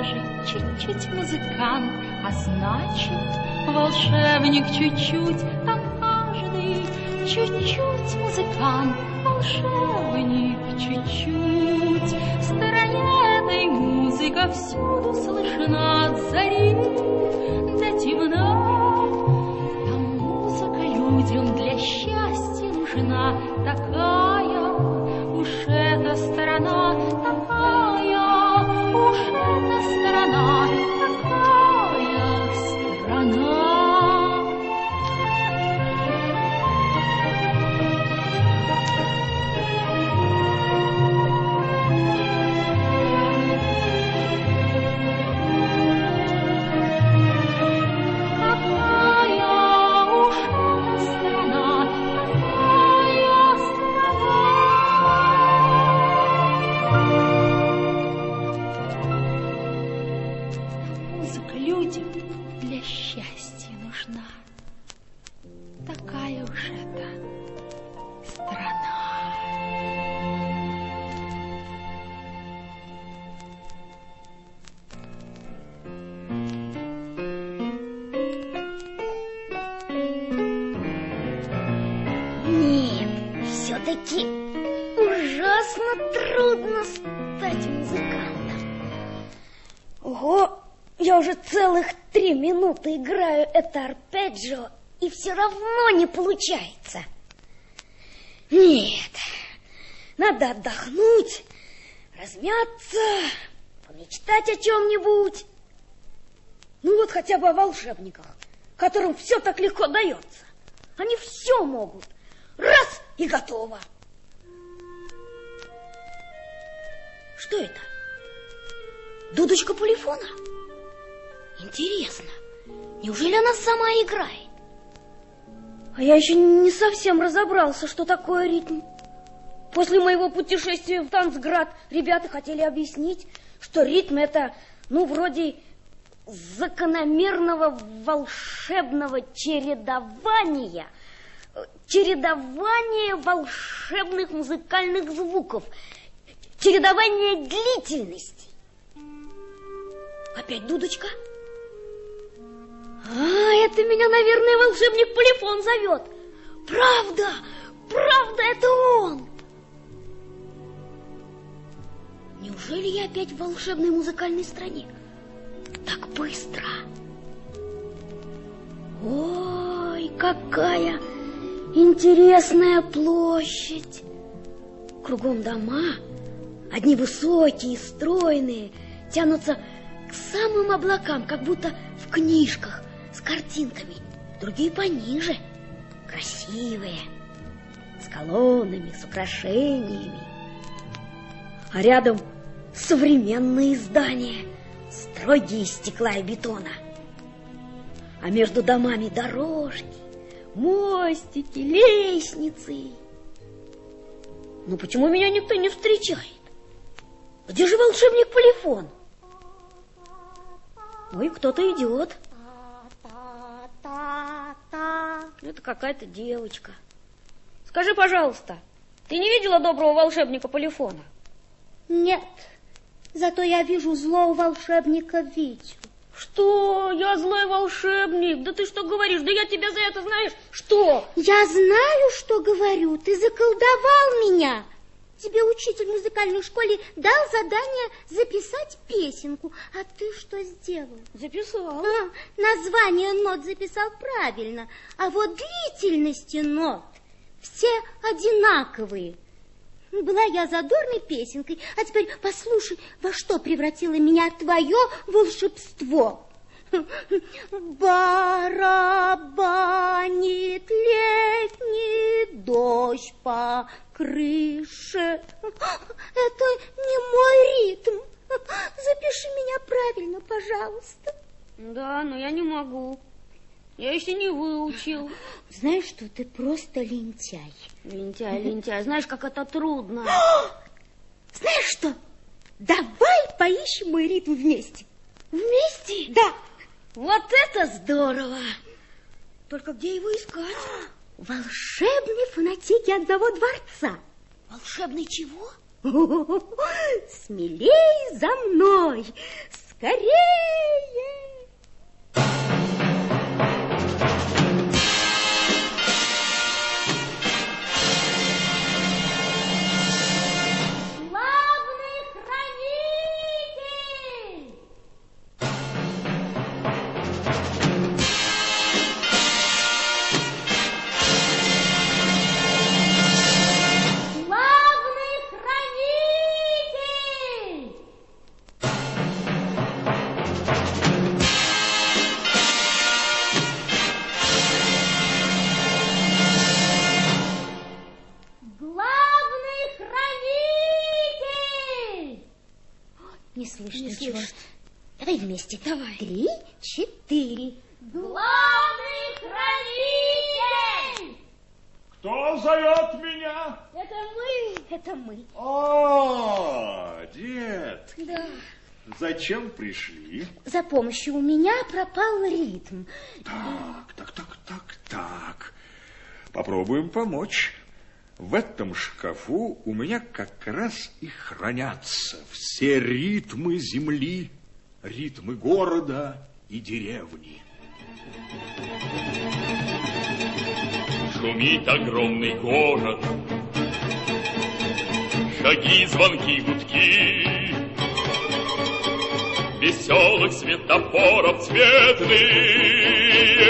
прохожий чуть-чуть музыкант, а значит волшебник чуть-чуть. Там каждый чуть-чуть музыкант, волшебник чуть-чуть. В стороне этой музыка всюду слышна от зари до темна. Там музыка людям для счастья нужна такая, Ого, я уже целых три минуты играю это арпеджио, и все равно не получается. Нет, надо отдохнуть, размяться, помечтать о чем-нибудь. Ну вот хотя бы о волшебниках, которым все так легко дается. Они все могут. Раз и готово. Что это? Дудочка Полифона? Интересно, неужели она сама играет? А я еще не совсем разобрался, что такое ритм. После моего путешествия в Танцград ребята хотели объяснить, что ритм это, ну, вроде закономерного волшебного чередования, чередования волшебных музыкальных звуков, чередование длительности. Опять дудочка? А, это меня, наверное, волшебник Полифон зовет. Правда, правда, это он. Неужели я опять в волшебной музыкальной стране? Так быстро. Ой, какая интересная площадь. Кругом дома, одни высокие, стройные, тянутся к самым облакам, как будто в книжках с картинками. Другие пониже, красивые, с колоннами, с украшениями. А рядом современные здания, строгие стекла и бетона. А между домами дорожки, мостики, лестницы. Но почему меня никто не встречает? Где же волшебник Полифон? Ой, кто-то идет. Это какая-то девочка. Скажи, пожалуйста, ты не видела доброго волшебника Полифона? Нет, зато я вижу злого волшебника Витю. Что? Я злой волшебник? Да ты что говоришь? Да я тебя за это знаешь? Что? Я знаю, что говорю. Ты заколдовал меня. Тебе учитель в музыкальной школе дал задание записать песенку. А ты что сделал? Записал. А, название нот записал правильно, а вот длительности нот все одинаковые. Была я задорной песенкой, а теперь послушай, во что превратило меня твое волшебство. Барабанит летний дождь по крыше. Это не мой ритм. Запиши меня правильно, пожалуйста. Да, но я не могу. Я еще не выучил. Знаешь что, ты просто лентяй. Лентяй, лентяй, знаешь, как это трудно. Знаешь что? Давай поищем мой ритм вместе. Вместе? Да. Вот это здорово! Только где его искать? Волшебной фанатике одного дворца. Волшебный чего? Смелей за мной! Скорее! Зачем пришли? За помощью у меня пропал ритм. Так, так, так, так, так. Попробуем помочь. В этом шкафу у меня как раз и хранятся все ритмы земли, ритмы города и деревни. Шумит огромный город, Шаги, звонки, гудки, Веселых светофоров цветные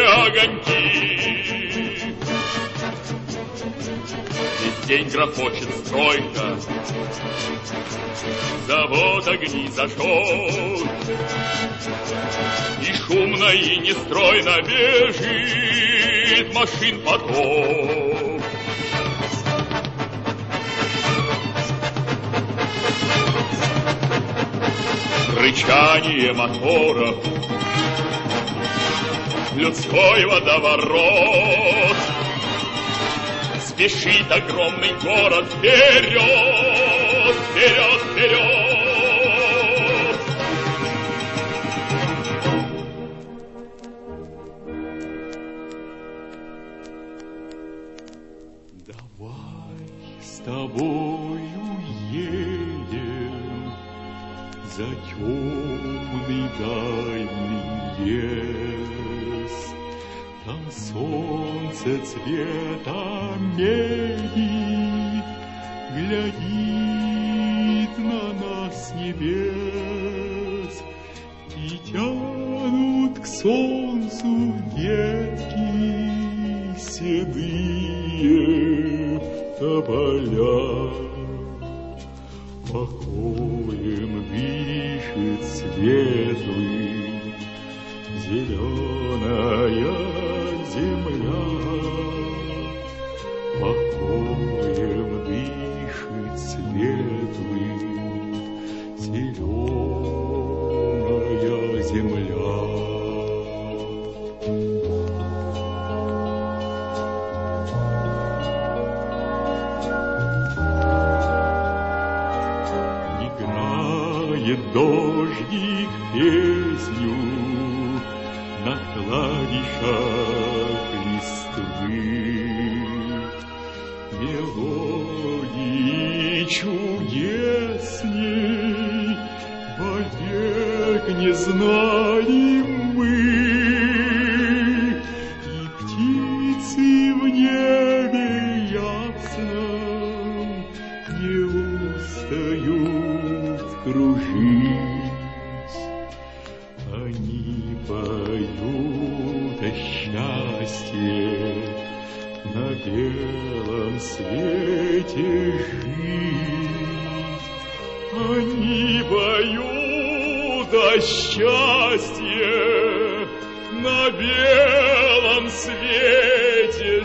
огоньки. Весь день грохочет стройка, Завод огни зажжет, И шумно и нестройно бежит машин поток. Рычание моторов, людской водоворот. Спешит огромный город вперед, вперед, вперед. Солнце цвета меди глядит на нас небес и тянут к солнцу ветки седые тополя. Покоем дышит светлый зеленая земля. Покоем дышит светлый зеленая земля. Играет дождик песню на клавишах знаем мы. И птицы в небе ясном не устают кружить. Они поют о счастье, на белом свете жить. Они поют о счастье, на белом свете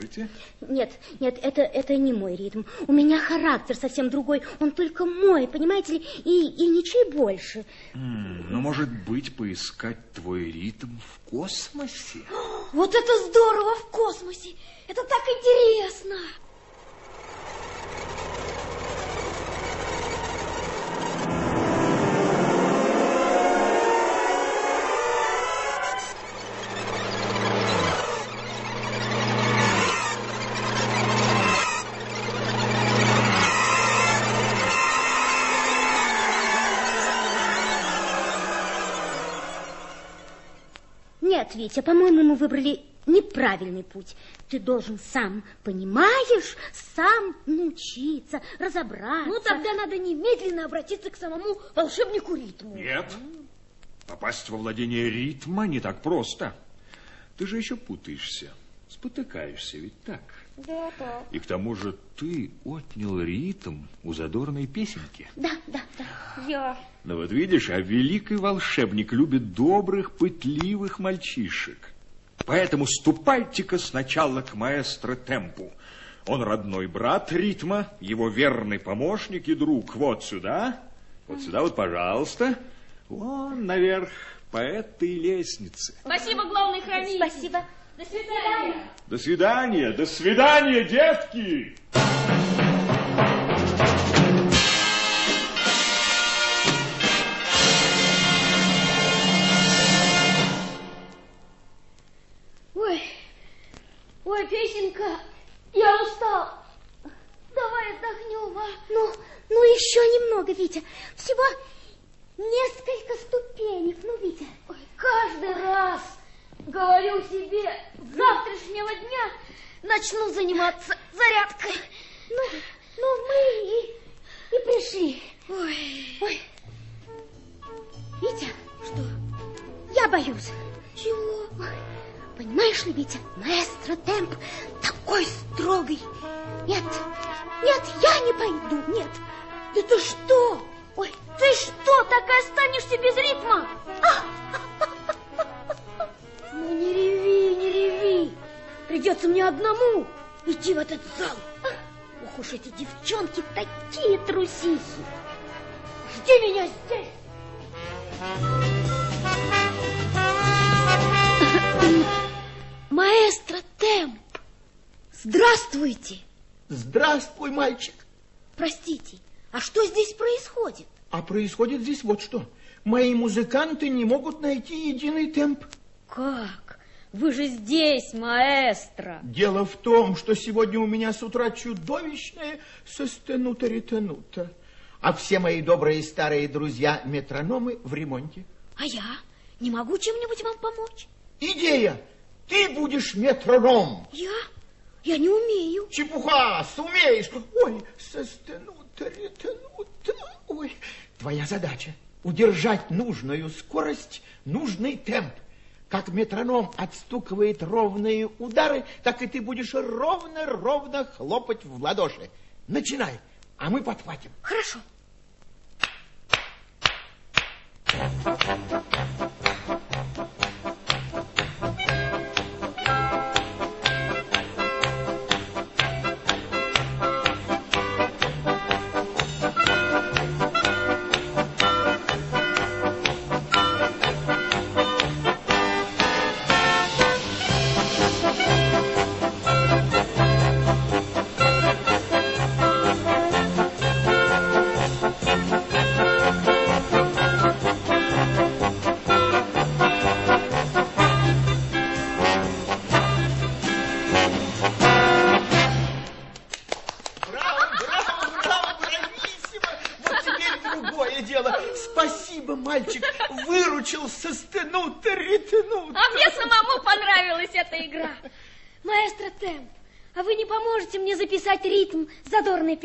вы скажете? Нет, нет, это, это не мой ритм. У меня характер совсем другой. Он только мой, понимаете ли, и, и ничей больше. М, Ну, может быть, поискать твой ритм в космосе? Вот это здорово в космосе! Это так интересно! Витя, по-моему, мы выбрали неправильный путь. Ты должен сам, понимаешь, сам научиться, разобраться. Ну, тогда надо немедленно обратиться к самому волшебнику ритму. Нет. Попасть во владение ритма не так просто. Ты же еще путаешься, спотыкаешься, ведь так? Да, да. И к тому же ты отнял ритм у задорной песенки. Да, да, да. Я. Ну вот видишь, а великий волшебник любит добрых, пытливых мальчишек. Поэтому ступайте-ка сначала к маэстро Темпу. Он родной брат ритма, его верный помощник и друг. Вот сюда, вот сюда вот, пожалуйста. Вон наверх по этой лестнице. Спасибо, главный хранитель. Спасибо. До свидания. До свидания, до свидания, детки! Ой, ой, песенка, я устал. Давай отдохнем, а? Ну, ну еще немного, Витя. Всего несколько ступенек, ну, Витя. Ой, каждый раз говорю себе, с завтрашнего дня начну заниматься зарядкой. Ну, ну мы и, и пришли. Ой, Ой, Витя. Что? Я боюсь. чего? Ой, Понимаешь ли, Витя, маэстро Темп такой строгий. Нет, нет, я не пойду, нет. Да ты что? Ой, ты что, так и останешься без ритма? Ну не реви, не реви. Придется мне одному идти в этот зал. Ох уж эти девчонки такие трусихи. Жди меня здесь. Маэстро Темп, здравствуйте. Здравствуй, мальчик. Простите, а что здесь происходит? А происходит здесь вот что. Мои музыканты не могут найти единый темп. Как? Вы же здесь, маэстро. Дело в том, что сегодня у меня с утра чудовищное состенута-ретенута. А все мои добрые старые друзья-метрономы в ремонте. А я не могу чем-нибудь вам помочь? Идея! Ты будешь метроном. Я? Я не умею. Чепуха, сумеешь. Ой, состенута-ретенута. Ой, твоя задача удержать нужную скорость, нужный темп. Как метроном отстукивает ровные удары, так и ты будешь ровно-ровно хлопать в ладоши. Начинай, а мы подхватим. Хорошо. Браво,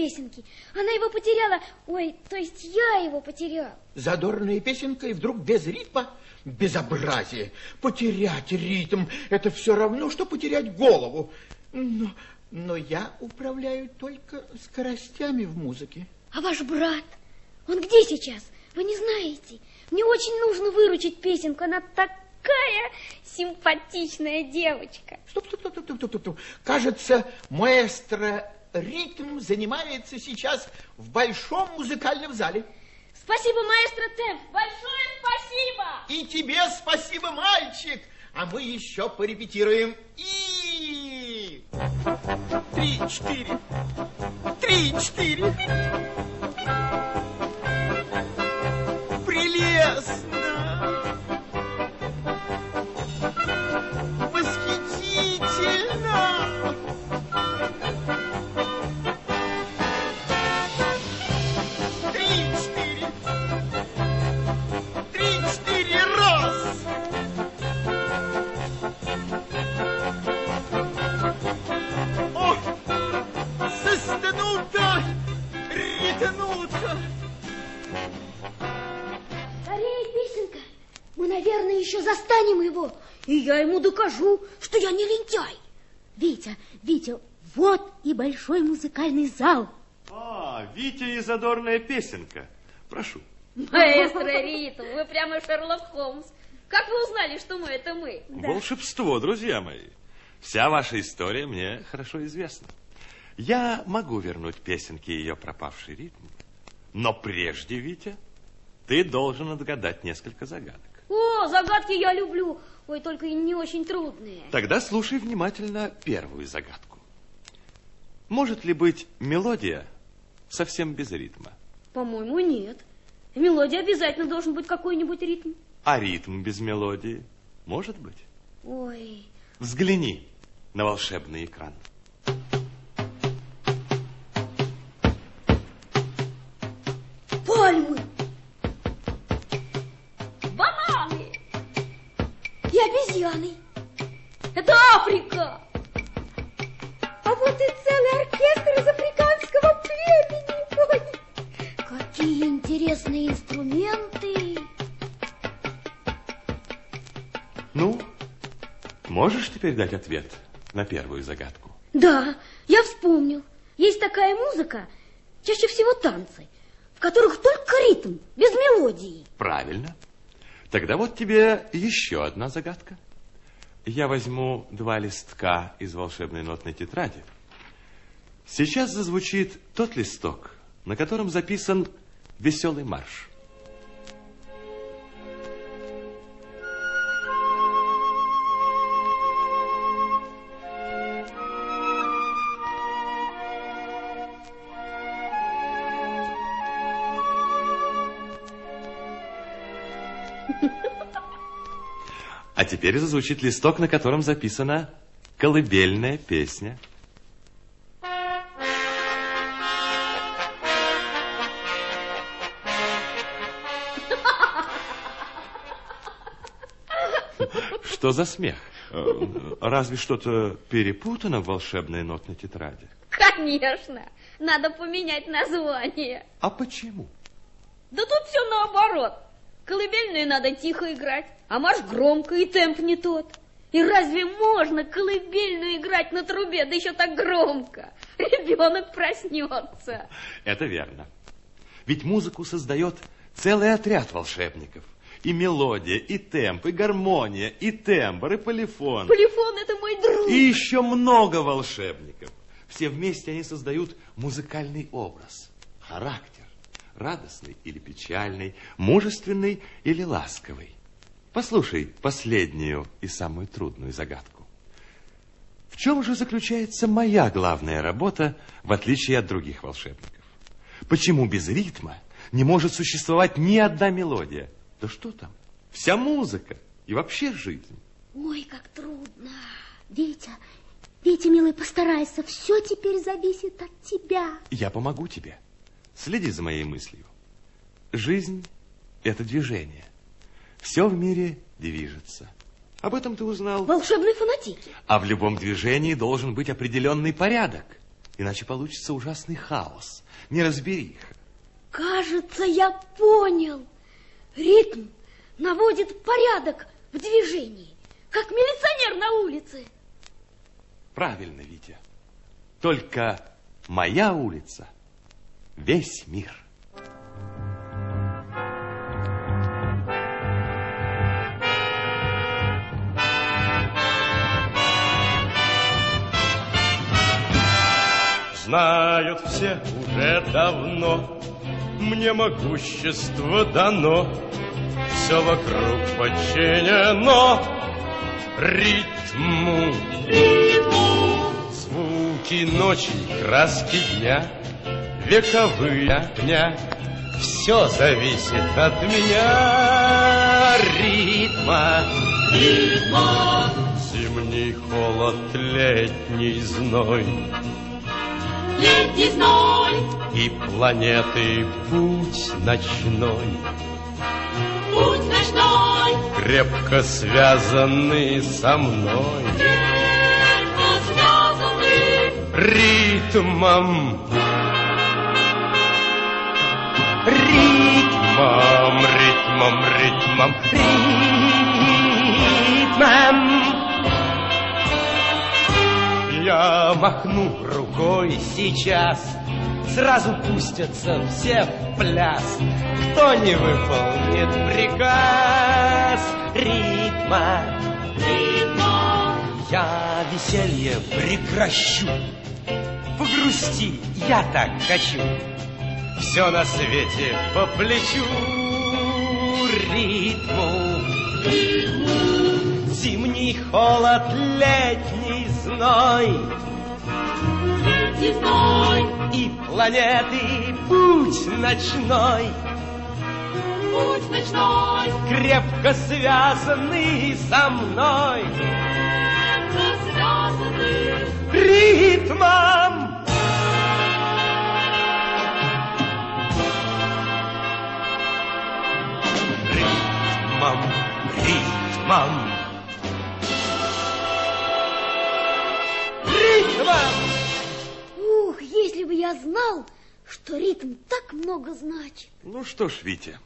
песенки? Она его потеряла. Ой, то есть я его потерял. Задорная песенка и вдруг без ритма безобразие. Потерять ритм – это все равно, что потерять голову. Но, но я управляю только скоростями в музыке. А ваш брат? Он где сейчас? Вы не знаете? Мне очень нужно выручить песенку. Она так такая симпатичная девочка. Стоп, стоп, стоп, стоп, стоп, стоп, стоп. Кажется, маэстро ритм занимается сейчас в большом музыкальном зале. Спасибо, маэстро Темп. Большое спасибо. И тебе спасибо, мальчик. А мы еще порепетируем. И... Три, четыре. Три, четыре. Прелестно. Витя, вот и большой музыкальный зал. А, Витя и задорная песенка. Прошу. Маэстро Ритм, вы прямо Шерлок Холмс. Как вы узнали, что мы это мы? Волшебство, друзья мои. Вся ваша история мне хорошо известна. Я могу вернуть песенке ее пропавший ритм. Но прежде, Витя, ты должен отгадать несколько загадок. О, загадки я люблю. Ой, только и не очень трудные. Тогда слушай внимательно первую загадку. Может ли быть мелодия совсем без ритма, По-моему, нет. Мелодии обязательно должен быть какой-нибудь ритм. а ритм без мелодии? Может быть. Ой, Взгляни на волшебный экран. Интересные инструменты. Ну, можешь теперь дать ответ на первую загадку? Да, я вспомнил. Есть такая музыка, чаще всего танцы, в которых только ритм, без мелодии. Правильно. Тогда вот тебе еще одна загадка. Я возьму два листка из волшебной нотной тетради. Сейчас зазвучит тот листок, на котором записан веселый марш. А теперь зазвучит листок, на котором записана колыбельная песня. Что за смех? Э, Разве что-то перепутано в волшебной нотной тетради? Конечно, надо поменять название. А почему? Да тут все наоборот. Колыбельную надо тихо играть, а марш громко, и темп не тот. И разве можно колыбельную играть на трубе, да еще так громко? Ребенок проснется. Это верно. Ведь музыку создает целый отряд волшебников. И мелодия, и темп, и гармония, и тембр, и полифон. Полифон это мой друг. И еще много волшебников. Все вместе они создают музыкальный образ, характер. Радостный или печальный, мужественный или ласковый. Послушай последнюю и самую трудную загадку. В чем же заключается моя главная работа, в отличие от других волшебников? Почему без ритма не может существовать ни одна мелодия? Да что там? Вся музыка и вообще жизнь. Ой, как трудно. Витя, Витя, милый, постарайся. Все теперь зависит от тебя. Я помогу тебе. Следи за моей мыслью. Жизнь – это движение. Все в мире движется. Об этом ты узнал. Волшебные фанатики. А в любом движении должен быть определенный порядок. Иначе получится ужасный хаос, неразбериха. Кажется, я понял. Ритм наводит порядок в движении, как милиционер на улице. Правильно, Витя. Только моя улица – весь мир. Знают все уже давно, мне могущество дано, все вокруг подчинено ритму. Ритму. Звуки ночи, краски дня, вековые дня, все зависит от меня ритма. Ритма. Зимний холод, летний зной. Летний зной. И планеты путь ночной. Путь ночной. Крепко связаны со мной. Крепко связаны. Ритмом. Ритмом, ритмом, ритмом, ритмом. Я махну рукой сейчас, Сразу пустятся все в пляс. Кто не выполнит приказ ритма, Ритма. я веселье прекращу. Погрусти, я так хочу. Все на свете по плечу ритму. Зимний холод, летний зной Летний зной. И планеты путь ночной Путь ночной. Крепко связаны со мной Крепко связаны. ритмом. Ритмом, ритмом. Ритмом! Ух, если бы я знал, что ритм так много значит. Ну что ж, Витя,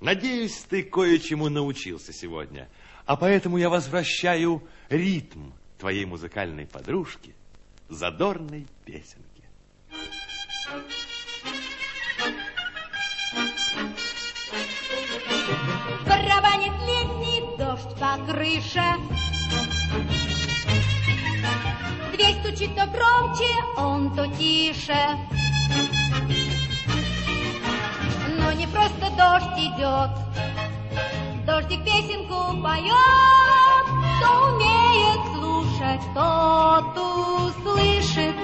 надеюсь, ты кое-чему научился сегодня, а поэтому я возвращаю ритм твоей музыкальной подружке задорной песенки. Барабанит летний дождь по крыше. Стучит то громче, он то тише. Но не просто дождь идет, дождик песенку поет. Кто умеет слушать, тот услышит.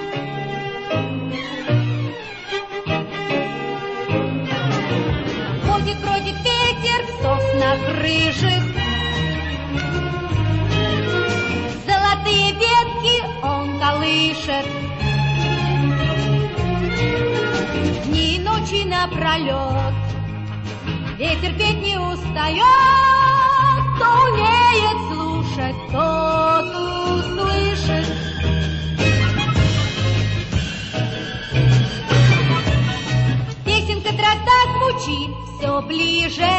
Ходит, бродит ветер в соснах рыжих. Золотые ветки он колышет. Дни и ночи напролет. Ветер петь не устает. Кто умеет слушать, тот услышит. Песенка дрозда звучит все ближе.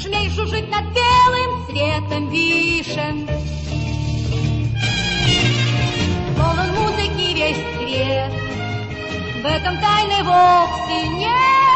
Шмель жужжит над белым цветом вишен. Весь свет. В этом тайны вовсе нет.